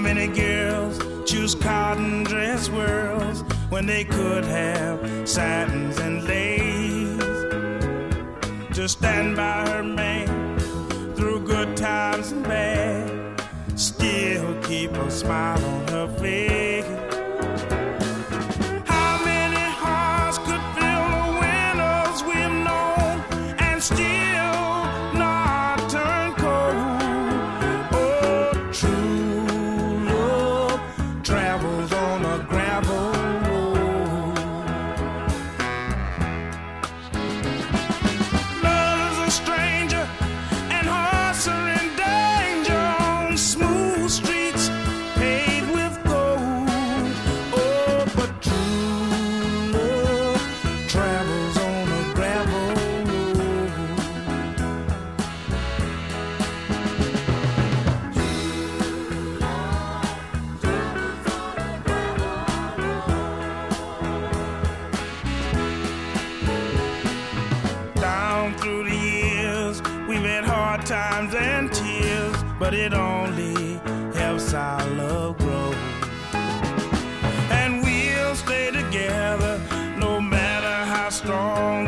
many girls choose cotton dress whirls when they could have satins and lace? To stand by her man through good times and bad, still keep a smile on her face. We've had hard times and tears, but it only helps our love grow. And we'll stay together no matter how strong.